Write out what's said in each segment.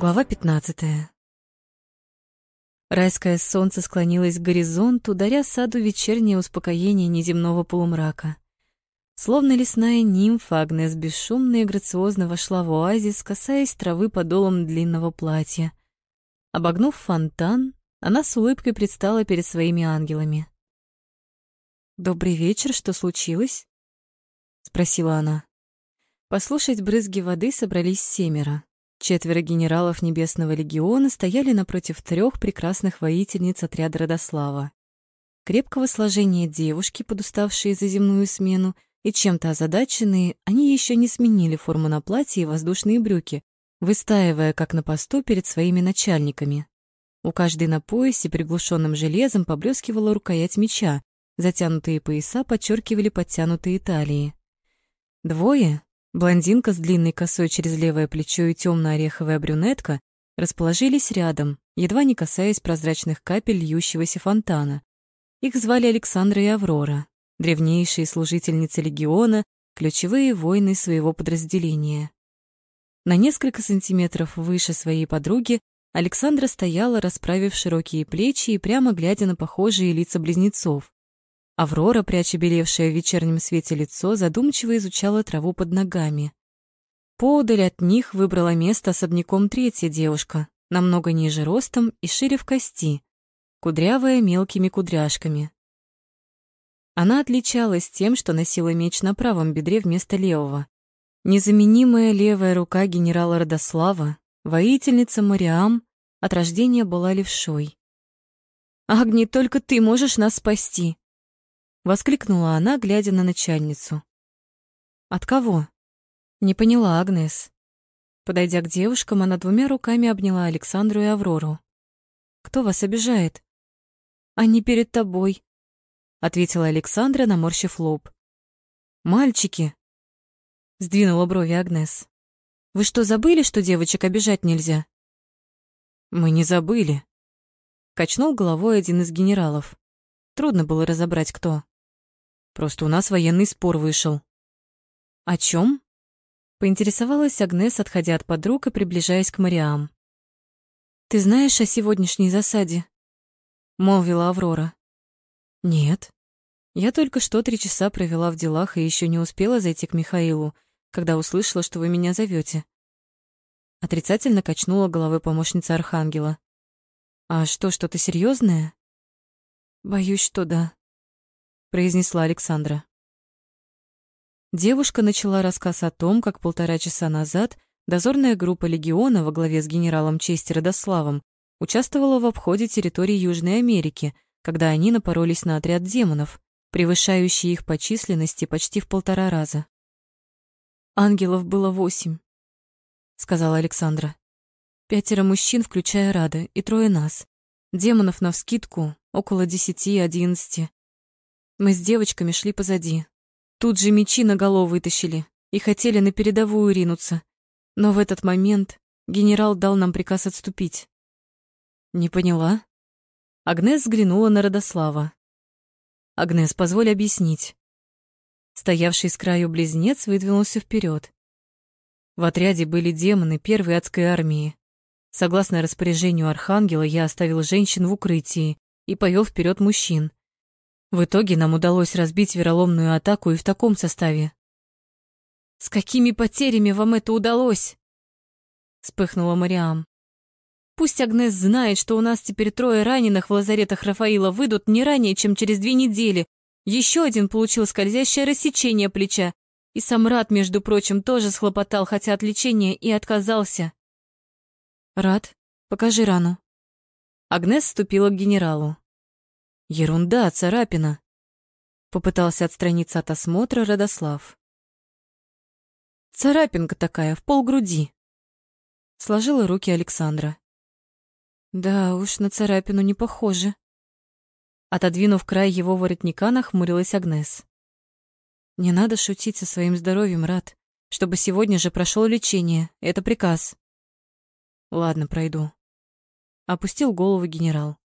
Глава 15. Райское солнце склонилось к горизонту, даря саду вечернее успокоение неземного полумрака. Словно лесная нимфа, Агнес бесшумно и грациозно вошла в оазис, касаясь травы подолом длинного платья. Обогнув фонтан, она с улыбкой предстала перед своими ангелами. «Добрый вечер, что случилось?» — спросила она. Послушать брызги воды собрались семеро. Четверо генералов Небесного легиона стояли напротив трех прекрасных воительниц отряда Родослава. Крепкого сложения девушки, подуставшие за земную смену, и чем-то озадаченные, они еще не сменили форму на платье и воздушные брюки, выстаивая, как на посту, перед своими начальниками. У каждой на поясе приглушенным железом поблескивала рукоять меча, затянутые пояса подчеркивали подтянутые талии. Двое, Блондинка с длинной косой через левое плечо и темно-ореховая брюнетка расположились рядом, едва не касаясь прозрачных капель льющегося фонтана. Их звали Александра и Аврора, древнейшие служительницы легиона, ключевые воины своего подразделения. На несколько сантиметров выше своей подруги Александра стояла, расправив широкие плечи и прямо глядя на похожие лица близнецов. Аврора, пряча белевшее в вечернем свете лицо, задумчиво изучала траву под ногами. Поодаль от них выбрала место особняком третья девушка, намного ниже ростом и шире в кости, кудрявая мелкими кудряшками. Она отличалась тем, что носила меч на правом бедре вместо левого. Незаменимая левая рука генерала Родослава, воительница Мариам, от рождения была левшой. «Агни, только ты можешь нас спасти!» Воскликнула она, глядя на начальницу. От кого? Не поняла Агнес. Подойдя к девушкам, она двумя руками обняла Александру и Аврору. Кто вас обижает? Они перед тобой, ответила Александра, наморщив лоб. Мальчики, сдвинула брови Агнес. Вы что, забыли, что девочек обижать нельзя? Мы не забыли, качнул головой один из генералов. Трудно было разобрать, кто. Просто у нас военный спор вышел. О чем? Поинтересовалась Агнес, отходя от подруг и приближаясь к Мариам. Ты знаешь о сегодняшней засаде? молвила Аврора. Нет. Я только что три часа провела в делах и еще не успела зайти к Михаилу, когда услышала, что вы меня зовете. Отрицательно качнула головой помощница Архангела. А что, что-то серьезное? Боюсь, что да произнесла Александра. Девушка начала рассказ о том, как полтора часа назад дозорная группа легиона во главе с генералом чести Родославом участвовала в обходе территории Южной Америки, когда они напоролись на отряд демонов, превышающий их по численности почти в полтора раза. Ангелов было восемь, сказала Александра. Пятеро мужчин, включая Рада, и трое нас. Демонов навскидку около десяти-одиннадцати. Мы с девочками шли позади. Тут же мечи на голову вытащили и хотели на передовую ринуться. Но в этот момент генерал дал нам приказ отступить. Не поняла? Агнес взглянула на Родослава. Агнес, позволь объяснить. Стоявший с краю близнец выдвинулся вперед. В отряде были демоны первой адской армии. Согласно распоряжению архангела, я оставил женщин в укрытии и повел вперед мужчин. В итоге нам удалось разбить вероломную атаку и в таком составе. «С какими потерями вам это удалось?» Вспыхнула Мариам. «Пусть Агнес знает, что у нас теперь трое раненых в лазаретах Рафаила выйдут не ранее, чем через две недели. Еще один получил скользящее рассечение плеча. И сам Рад, между прочим, тоже схлопотал, хотя от лечения и отказался». «Рад, покажи рану». Агнес вступила к генералу. Ерунда, царапина. Попытался отстраниться от осмотра Родослав. Царапинка такая, в полгруди. Сложила руки Александра. Да уж, на царапину не похоже. Отодвинув край его воротника, нахмурилась Агнес. Не надо шутить со своим здоровьем, Рад, чтобы сегодня же прошел лечение. Это приказ. Ладно, пройду. Опустил голову генерал.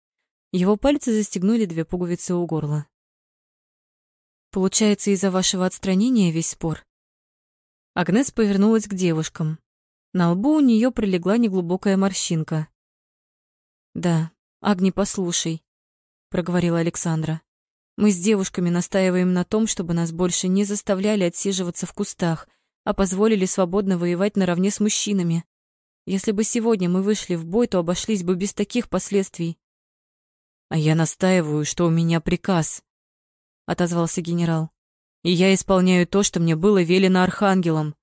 Его пальцы застегнули две пуговицы у горла. Получается, из-за вашего отстранения весь спор. Агнес повернулась к девушкам. На лбу у нее пролегла неглубокая морщинка. «Да, Агни, послушай», — проговорила Александра. «Мы с девушками настаиваем на том, чтобы нас больше не заставляли отсиживаться в кустах, а позволили свободно воевать наравне с мужчинами. Если бы сегодня мы вышли в бой, то обошлись бы без таких последствий». «А я настаиваю, что у меня приказ», — отозвался генерал. «И я исполняю то, что мне было велено архангелом».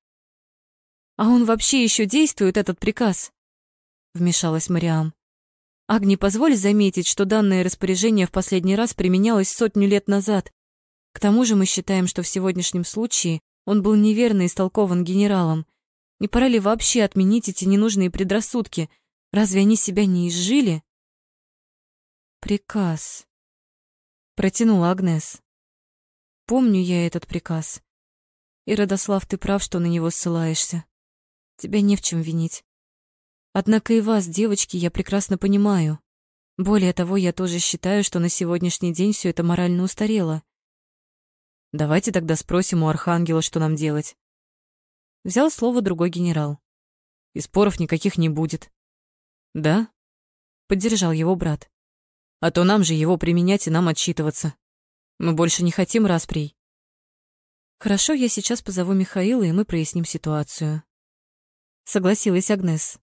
«А он вообще еще действует, этот приказ?» Вмешалась Мариам. «Агни, позволь заметить, что данное распоряжение в последний раз применялось сотню лет назад. К тому же мы считаем, что в сегодняшнем случае он был неверно истолкован генералом. Не пора ли вообще отменить эти ненужные предрассудки? Разве они себя не изжили?» «Приказ», — протянула Агнес. «Помню я этот приказ. И, Родослав, ты прав, что на него ссылаешься. Тебя не в чем винить. Однако и вас, девочки, я прекрасно понимаю. Более того, я тоже считаю, что на сегодняшний день все это морально устарело. Давайте тогда спросим у Архангела, что нам делать. Взял слово другой генерал. И споров никаких не будет. Да? Поддержал его брат. А то нам же его применять и нам отчитываться. Мы больше не хотим расприй. Хорошо, я сейчас позову Михаила, и мы проясним ситуацию согласилась Агнес.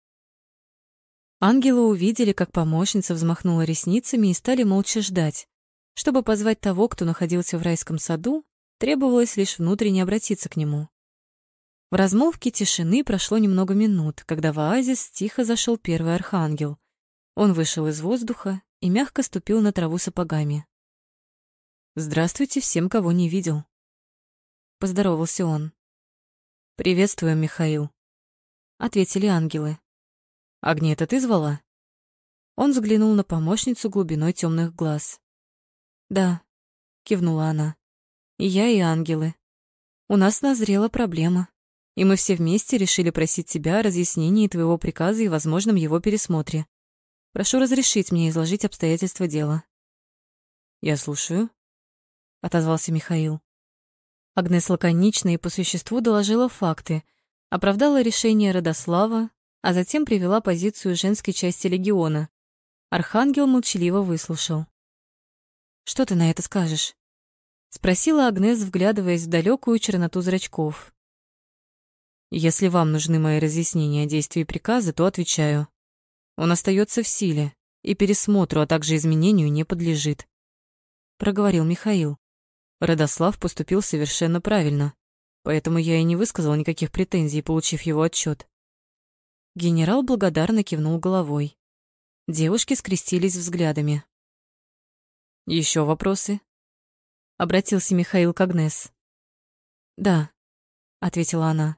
Ангелы увидели, как помощница взмахнула ресницами и стали молча ждать. Чтобы позвать того, кто находился в райском саду, требовалось лишь внутренне обратиться к нему. В размолвке тишины прошло немного минут, когда в оазис тихо зашел первый архангел. Он вышел из воздуха и мягко ступил на траву сапогами. «Здравствуйте всем, кого не видел», — поздоровался он. «Приветствую, Михаил», — ответили ангелы. «Агни, это ты звала?» Он взглянул на помощницу глубиной темных глаз. «Да», — кивнула она. «И я, и ангелы. У нас назрела проблема, и мы все вместе решили просить тебя о разъяснении твоего приказа и возможном его пересмотре. Прошу разрешить мне изложить обстоятельства дела». «Я слушаю», — отозвался Михаил. Агнес лаконично и по существу доложила факты — оправдала решение Родослава, а затем привела позицию женской части легиона. Архангел молчаливо выслушал. «Что ты на это скажешь?» — спросила Агнес, вглядываясь в далекую черноту зрачков. «Если вам нужны мои разъяснения действий приказа, то отвечаю. Он остается в силе и пересмотру, а также изменению не подлежит», — проговорил Михаил. Родослав поступил совершенно правильно поэтому я и не высказал никаких претензий, получив его отчет. Генерал благодарно кивнул головой. Девушки скрестились взглядами. Еще вопросы? Обратился Михаил к Агнес. Да, ответила она.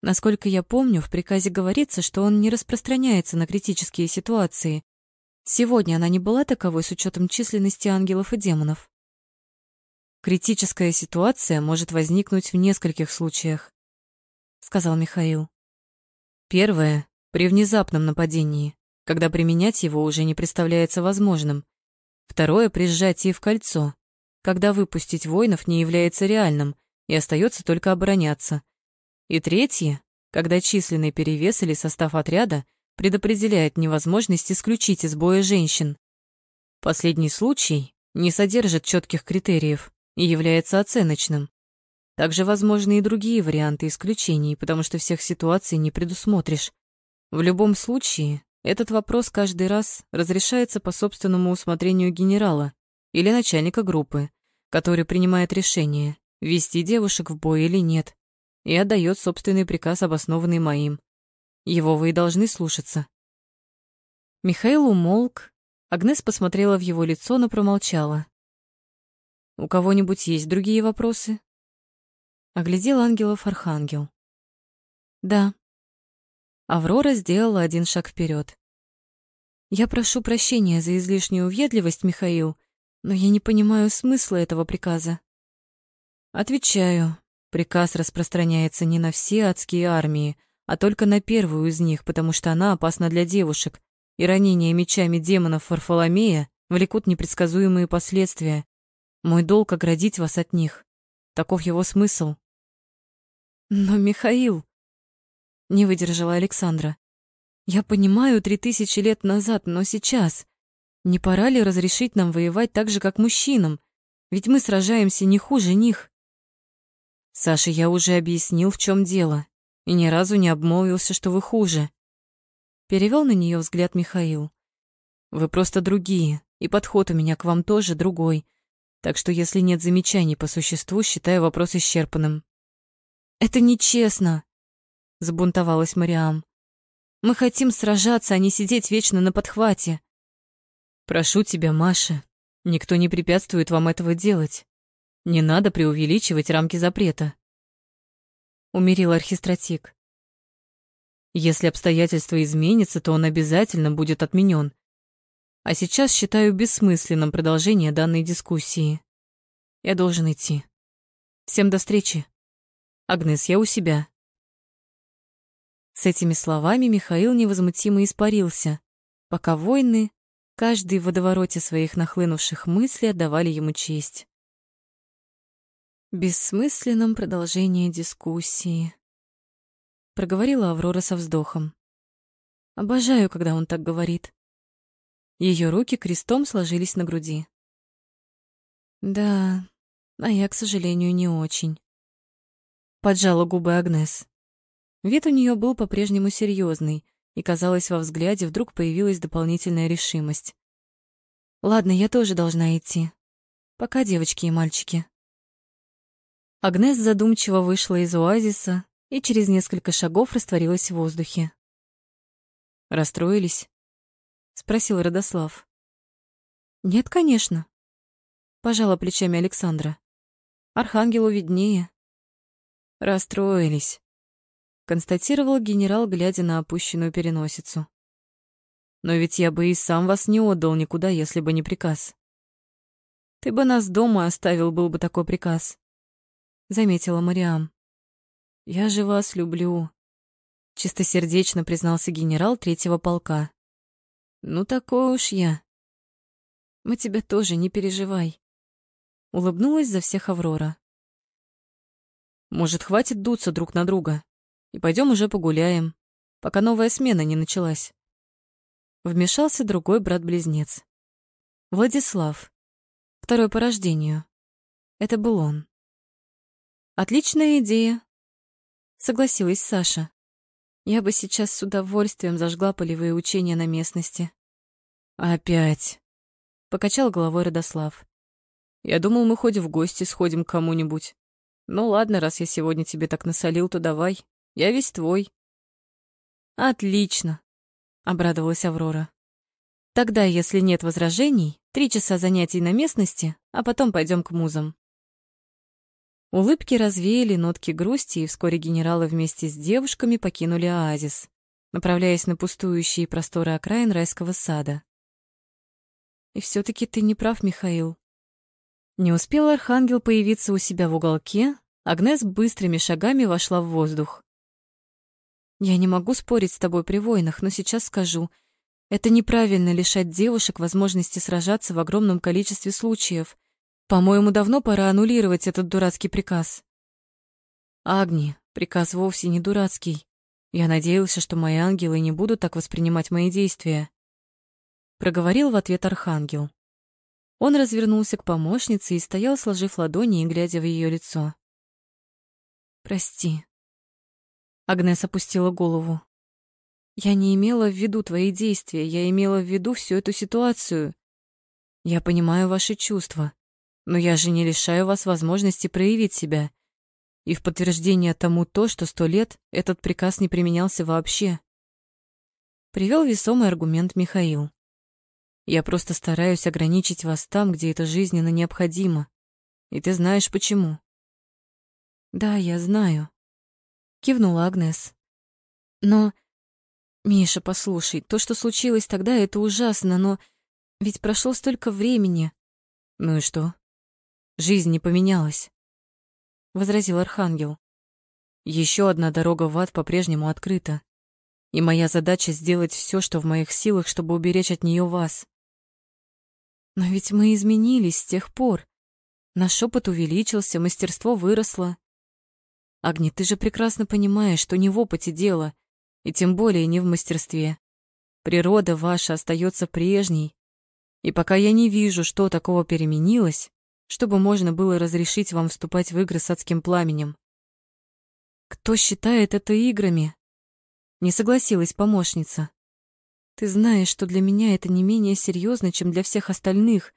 Насколько я помню, в приказе говорится, что он не распространяется на критические ситуации. Сегодня она не была таковой с учетом численности ангелов и демонов. Критическая ситуация может возникнуть в нескольких случаях, сказал Михаил. Первое при внезапном нападении, когда применять его уже не представляется возможным. Второе при сжатии в кольцо, когда выпустить воинов не является реальным и остается только обороняться. И третье, когда численный перевес или состав отряда предопределяет невозможность исключить из боя женщин. Последний случай не содержит четких критериев, и является оценочным. Также возможны и другие варианты исключений, потому что всех ситуаций не предусмотришь. В любом случае, этот вопрос каждый раз разрешается по собственному усмотрению генерала или начальника группы, который принимает решение, вести девушек в бой или нет, и отдает собственный приказ, обоснованный моим. Его вы и должны слушаться. Михаил умолк, Агнес посмотрела в его лицо, но промолчала. У кого-нибудь есть другие вопросы? Оглядел ангелов архангел. Да. Аврора сделала один шаг вперед. Я прошу прощения за излишнюю въедливость, Михаил, но я не понимаю смысла этого приказа. Отвечаю. Приказ распространяется не на все адские армии, а только на первую из них, потому что она опасна для девушек, и ранения мечами демонов Варфоломея влекут непредсказуемые последствия. Мой долг — оградить вас от них. Таков его смысл. Но, Михаил... Не выдержала Александра. Я понимаю, три тысячи лет назад, но сейчас... Не пора ли разрешить нам воевать так же, как мужчинам? Ведь мы сражаемся не хуже них. Саша, я уже объяснил, в чем дело, и ни разу не обмолвился, что вы хуже. Перевел на нее взгляд Михаил. Вы просто другие, и подход у меня к вам тоже другой. Так что если нет замечаний по существу, считаю вопрос исчерпанным. Это нечестно, забунтовалась Мариам. Мы хотим сражаться, а не сидеть вечно на подхвате. Прошу тебя, Маша, никто не препятствует вам этого делать. Не надо преувеличивать рамки запрета. Умерил архистратик. Если обстоятельства изменятся, то он обязательно будет отменен. А сейчас считаю бессмысленным продолжение данной дискуссии. Я должен идти. Всем до встречи. Агнес, я у себя. С этими словами Михаил невозмутимо испарился, пока воины, каждый в водовороте своих нахлынувших мыслей, отдавали ему честь. Бессмысленном продолжении дискуссии. Проговорила Аврора со вздохом. Обожаю, когда он так говорит. Ее руки крестом сложились на груди. Да, а я, к сожалению, не очень. Поджала губы Агнес. Вид у нее был по-прежнему серьезный, и, казалось, во взгляде вдруг появилась дополнительная решимость. «Ладно, я тоже должна идти. Пока, девочки и мальчики». Агнес задумчиво вышла из оазиса и через несколько шагов растворилась в воздухе. «Расстроились?» — спросил Родослав. «Нет, конечно», — пожала плечами Александра. «Архангелу виднее». «Расстроились», констатировал генерал, глядя на опущенную переносицу. Но ведь я бы и сам вас не отдал никуда, если бы не приказ. Ты бы нас дома оставил, был бы такой приказ, заметила Мариам. Я же вас люблю, чистосердечно признался генерал третьего полка. Ну такой уж я. Мы тебя тоже не переживай. Улыбнулась за всех Аврора. Может, хватит дуться друг на друга? и пойдем уже погуляем, пока новая смена не началась. Вмешался другой брат-близнец. Владислав. Второй по рождению. Это был он. Отличная идея, согласилась Саша. Я бы сейчас с удовольствием зажгла полевые учения на местности. Опять, покачал головой Родослав. Я думал, мы хоть в гости сходим к кому-нибудь. Ну ладно, раз я сегодня тебе так насолил, то давай. Я весь твой. Отлично, обрадовалась Аврора. Тогда, если нет возражений, три часа занятий на местности, а потом пойдем к музам. Улыбки развеяли нотки грусти, и вскоре генералы вместе с девушками покинули оазис, направляясь на пустующие просторы окраин райского сада. И все таки ты не прав, Михаил. Не успел архангел появиться у себя в уголке, Агнес быстрыми шагами вошла в воздух. Я не могу спорить с тобой при войнах, но сейчас скажу. Это неправильно лишать девушек возможности сражаться в огромном количестве случаев. По-моему, давно пора аннулировать этот дурацкий приказ. Агни, приказ вовсе не дурацкий. Я надеялся, что мои ангелы не будут так воспринимать мои действия. Проговорил в ответ архангел. Он развернулся к помощнице и стоял, сложив ладони и глядя в ее лицо. Прости, Агнес опустила голову. Я не имела в виду твои действия, я имела в виду всю эту ситуацию. Я понимаю ваши чувства, но я же не лишаю вас возможности проявить себя. И в подтверждение тому то, что сто лет этот приказ не применялся вообще. Привел весомый аргумент Михаил. Я просто стараюсь ограничить вас там, где это жизненно необходимо. И ты знаешь почему. Да, я знаю кивнула Агнес. Но Миша, послушай, то, что случилось тогда, это ужасно, но ведь прошло столько времени. Ну и что? Жизнь не поменялась, возразил архангел. Еще одна дорога в ад по-прежнему открыта. И моя задача сделать все, что в моих силах, чтобы уберечь от нее вас. Но ведь мы изменились с тех пор. Наш опыт увеличился, мастерство выросло. Агни, ты же прекрасно понимаешь, что не в опыте дело, и тем более не в мастерстве. Природа ваша остается прежней, и пока я не вижу, что такого переменилось, чтобы можно было разрешить вам вступать в игры с адским пламенем. Кто считает это играми? Не согласилась помощница. Ты знаешь, что для меня это не менее серьезно, чем для всех остальных,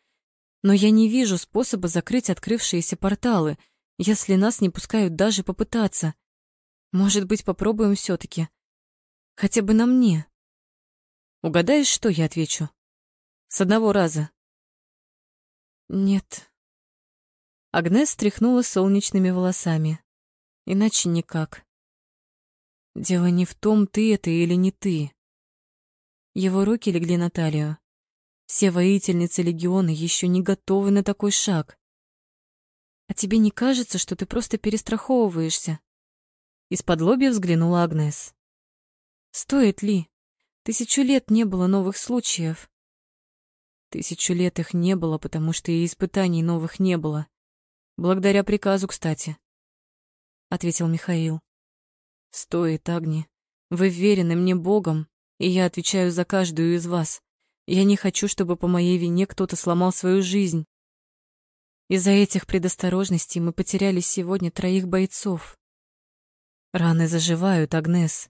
но я не вижу способа закрыть открывшиеся порталы, если нас не пускают даже попытаться. Может быть, попробуем все таки Хотя бы на мне. Угадаешь, что я отвечу? С одного раза. Нет. Агнес стряхнула солнечными волосами. Иначе никак. Дело не в том, ты это или не ты. Его руки легли на талию. Все воительницы легиона еще не готовы на такой шаг. А тебе не кажется, что ты просто перестраховываешься? Из-под лобья взглянула Агнес. Стоит ли? Тысячу лет не было новых случаев. Тысячу лет их не было, потому что и испытаний новых не было. Благодаря приказу, кстати ответил Михаил. Стоит, Агни. Вы верены мне Богом, и я отвечаю за каждую из вас. Я не хочу, чтобы по моей вине кто-то сломал свою жизнь. Из-за этих предосторожностей мы потеряли сегодня троих бойцов. Раны заживают, Агнес,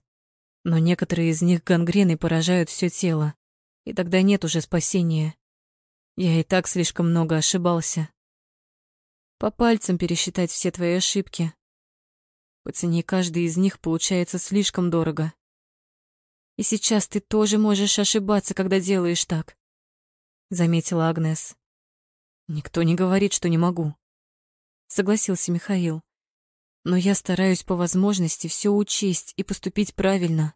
но некоторые из них гангреной поражают все тело, и тогда нет уже спасения. Я и так слишком много ошибался. По пальцам пересчитать все твои ошибки, по цене каждый из них получается слишком дорого. И сейчас ты тоже можешь ошибаться, когда делаешь так, заметила Агнес. Никто не говорит, что не могу, согласился Михаил. Но я стараюсь по возможности все учесть и поступить правильно.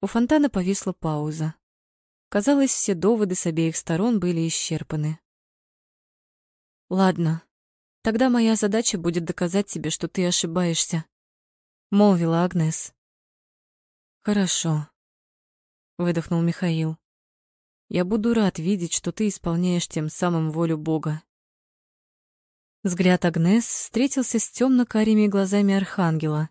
У фонтана повисла пауза. Казалось, все доводы с обеих сторон были исчерпаны. Ладно, Тогда моя задача будет доказать тебе, что ты ошибаешься, молвила Агнес. Хорошо, выдохнул Михаил. Я буду рад видеть, что ты исполняешь тем самым волю Бога. Взгляд Агнес встретился с темно-карими глазами архангела.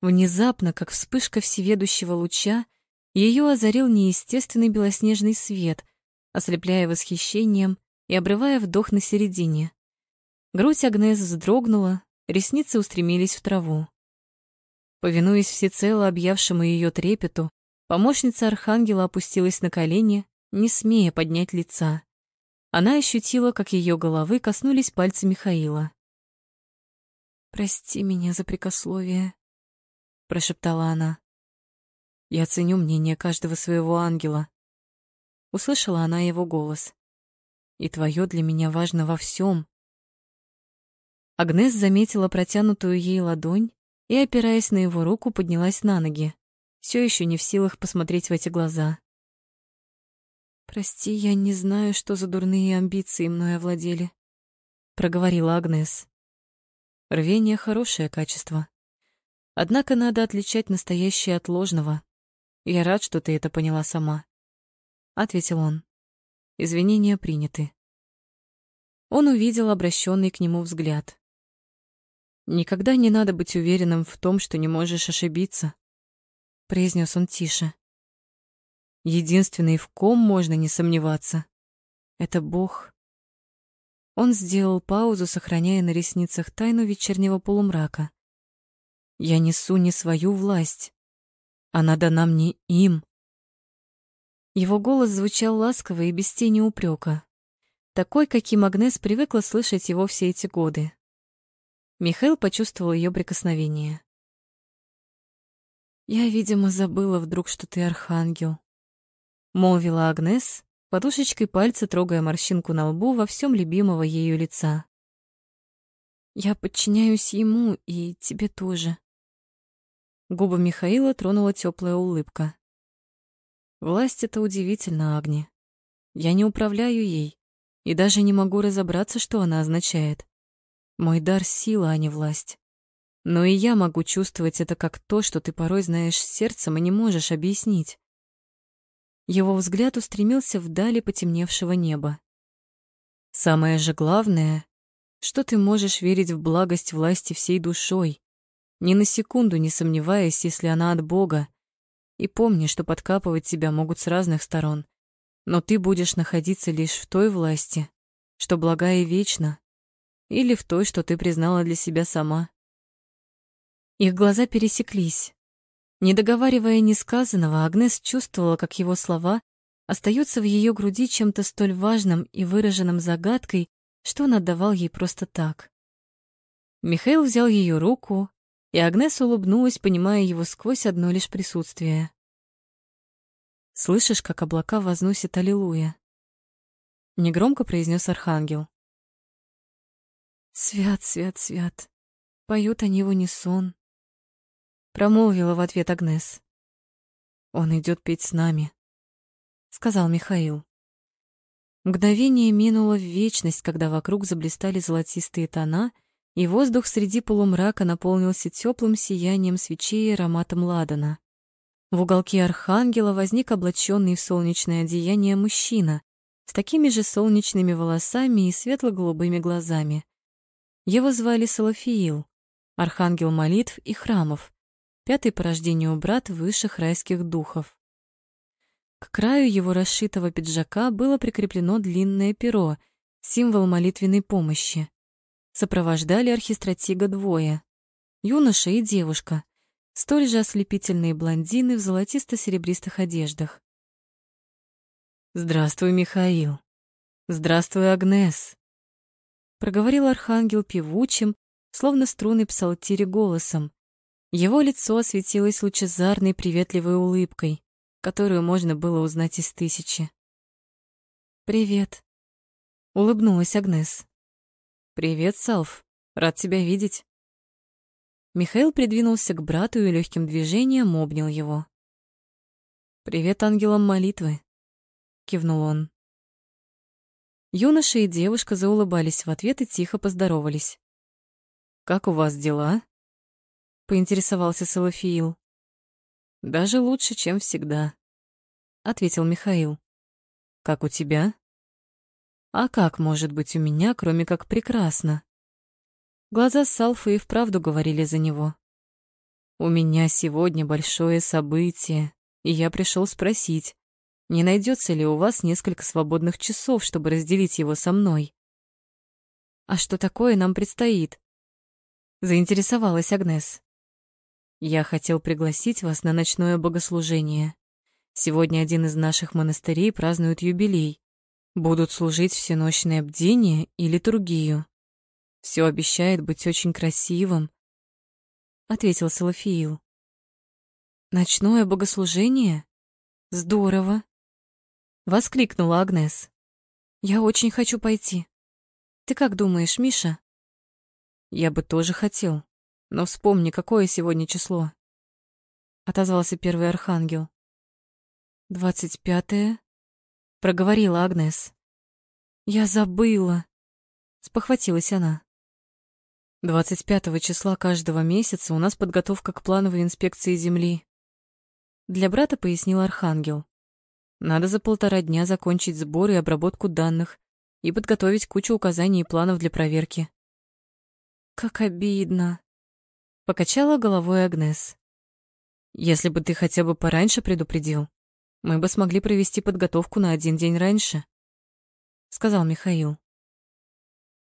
Внезапно, как вспышка всеведущего луча, ее озарил неестественный белоснежный свет, ослепляя восхищением и обрывая вдох на середине. Грудь Агнес вздрогнула, ресницы устремились в траву. Повинуясь всецело объявшему ее трепету, помощница архангела опустилась на колени, не смея поднять лица. Она ощутила, как ее головы коснулись пальцы Михаила. «Прости меня за прикословие», — прошептала она. «Я ценю мнение каждого своего ангела», — услышала она его голос. «И твое для меня важно во всем, Агнес заметила протянутую ей ладонь и, опираясь на его руку, поднялась на ноги, все еще не в силах посмотреть в эти глаза. «Прости, я не знаю, что за дурные амбиции мной овладели», — проговорила Агнес. Рвение — хорошее качество. Однако надо отличать настоящее от ложного. Я рад, что ты это поняла сама, — ответил он. Извинения приняты. Он увидел обращенный к нему взгляд. Никогда не надо быть уверенным в том, что не можешь ошибиться, произнес он тише. Единственный, в ком можно не сомневаться, это Бог. Он сделал паузу, сохраняя на ресницах тайну вечернего полумрака. Я несу не свою власть, она дана мне им. Его голос звучал ласково и без тени упрека, такой, каким Агнес привыкла слышать его все эти годы. Михаил почувствовал ее прикосновение. «Я, видимо, забыла вдруг, что ты архангел», — молвила Агнес, подушечкой пальца трогая морщинку на лбу во всем любимого ею лица. «Я подчиняюсь ему и тебе тоже». Губы Михаила тронула теплая улыбка. «Власть — это удивительно, Агни. Я не управляю ей и даже не могу разобраться, что она означает. Мой дар — сила, а не власть. Но и я могу чувствовать это как то, что ты порой знаешь сердцем и не можешь объяснить. Его взгляд устремился вдали потемневшего неба. Самое же главное, что ты можешь верить в благость власти всей душой, ни на секунду не сомневаясь, если она от Бога. И помни, что подкапывать тебя могут с разных сторон, но ты будешь находиться лишь в той власти, что благая и вечна, или в той, что ты признала для себя сама. Их глаза пересеклись. Не договаривая несказанного, Агнес чувствовала, как его слова остаются в ее груди чем-то столь важным и выраженным загадкой, что он отдавал ей просто так. Михаил взял ее руку, и Агнес улыбнулась, понимая его сквозь одно лишь присутствие. «Слышишь, как облака возносят Аллилуйя?» Негромко произнес архангел. «Свят, свят, свят!» Поют они в унисон. Промолвила в ответ Агнес. «Он идет петь с нами», — сказал Михаил. Мгновение минуло в вечность, когда вокруг заблистали золотистые тона, и воздух среди полумрака наполнился теплым сиянием свечей и ароматом ладана. В уголке архангела возник облаченный в солнечное одеяние мужчина с такими же солнечными волосами и светло-голубыми глазами. Его звали Салафиил, архангел молитв и храмов, пятый по рождению брат высших райских духов. К краю его расшитого пиджака было прикреплено длинное перо, символ молитвенной помощи. Сопровождали архистратига двое — юноша и девушка, столь же ослепительные блондины в золотисто-серебристых одеждах. «Здравствуй, Михаил! Здравствуй, Агнес!» Проговорил архангел певучим, словно струны псалтири голосом. Его лицо осветилось лучезарной приветливой улыбкой которую можно было узнать из тысячи. «Привет», — улыбнулась Агнес. «Привет, Салф. Рад тебя видеть». Михаил придвинулся к брату и легким движением обнял его. «Привет ангелам молитвы», — кивнул он. Юноша и девушка заулыбались в ответ и тихо поздоровались. «Как у вас дела?» — поинтересовался Салафиил. Даже лучше, чем всегда, ответил Михаил. Как у тебя? А как может быть у меня, кроме как прекрасно? Глаза Салфы и вправду говорили за него. У меня сегодня большое событие, и я пришел спросить, не найдется ли у вас несколько свободных часов, чтобы разделить его со мной? А что такое нам предстоит? Заинтересовалась Агнес. Я хотел пригласить вас на ночное богослужение. Сегодня один из наших монастырей празднует юбилей. Будут служить всеночное бдение и литургию. Все обещает быть очень красивым, ответил Салафиил. Ночное богослужение? Здорово, воскликнула Агнес. Я очень хочу пойти. Ты как думаешь, Миша? Я бы тоже хотел, но вспомни, какое сегодня число. Отозвался первый архангел. Двадцать пятое, проговорила Агнес. Я забыла, спохватилась она. Двадцать пятого числа каждого месяца у нас подготовка к плановой инспекции земли. Для брата пояснил архангел. Надо за полтора дня закончить сбор и обработку данных и подготовить кучу указаний и планов для проверки. Как обидно, Покачала головой Агнес. Если бы ты хотя бы пораньше предупредил, мы бы смогли провести подготовку на один день раньше, сказал Михаил.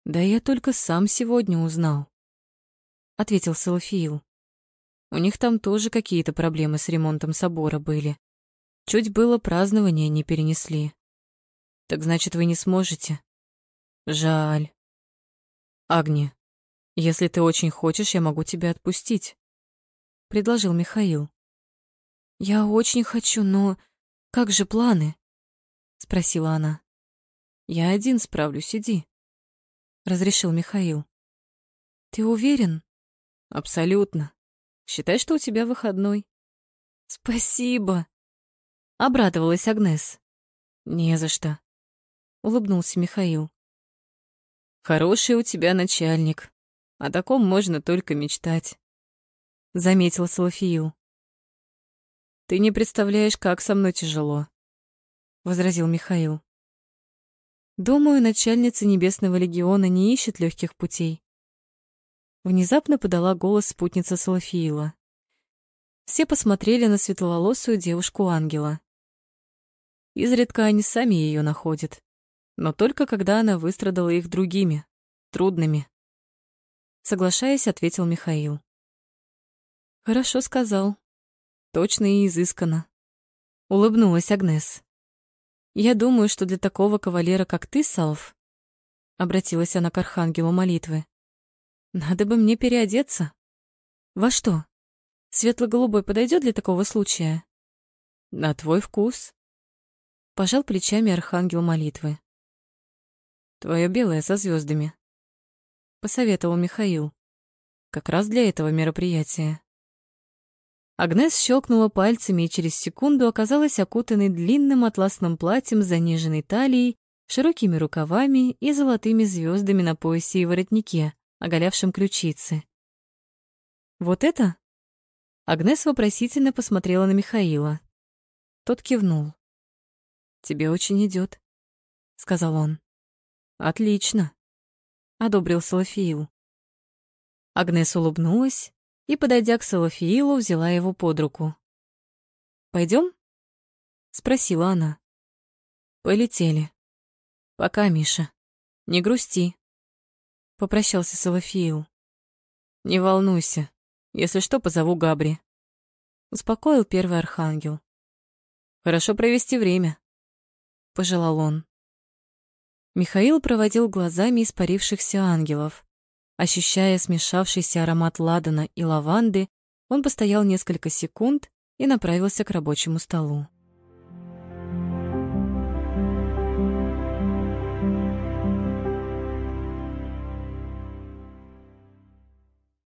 Да я только сам сегодня узнал, ответил Салафиил. У них там тоже какие-то проблемы с ремонтом собора были. Чуть было празднование не перенесли. Так значит, вы не сможете? Жаль. Агни, если ты очень хочешь, я могу тебя отпустить, предложил Михаил. Я очень хочу, но как же планы? спросила она. Я один справлюсь, иди, разрешил Михаил. Ты уверен? Абсолютно. Считай, что у тебя выходной. Спасибо, обрадовалась Агнес. Не за что, улыбнулся Михаил. Хороший у тебя начальник, о таком можно только мечтать, заметил Салафиил. Ты не представляешь, как со мной тяжело, возразил Михаил. Думаю, начальница Небесного легиона не ищет легких путей. Внезапно подала голос спутница Салафиила. Все посмотрели на светловолосую девушку-ангела. Изредка они сами ее находят, но только когда она выстрадала их другими, трудными. Соглашаясь, ответил Михаил. Хорошо сказал. Точно и изысканно. Улыбнулась Агнес. Я думаю, что для такого кавалера, как ты, Салв, обратилась она к архангелу молитвы. Надо бы мне переодеться. Во что? Светло-голубой подойдет для такого случая? На твой вкус. Пожал плечами архангел молитвы. Твое белое со звездами. Посоветовал Михаил. Как раз для этого мероприятия. Агнес щелкнула пальцами и через секунду оказалась окутанной длинным атласным платьем с заниженной талией, широкими рукавами и золотыми звездами на поясе и воротнике, оголявшем ключицы. «Вот это?» Агнес вопросительно посмотрела на Михаила. Тот кивнул. «Тебе очень идет, сказал он. «Отлично», — одобрил Салафиил. Агнес улыбнулась и, подойдя к Салафиилу, взяла его под руку. Пойдем? спросила она. Полетели. Пока, Миша. Не грусти. Попрощался Салафиил. Не волнуйся. Если что, позову Габри. Успокоил первый архангел. Хорошо провести время, пожелал он. Михаил проводил глазами испарившихся ангелов. Ощущая смешавшийся аромат ладана и лаванды, он постоял несколько секунд и направился к рабочему столу.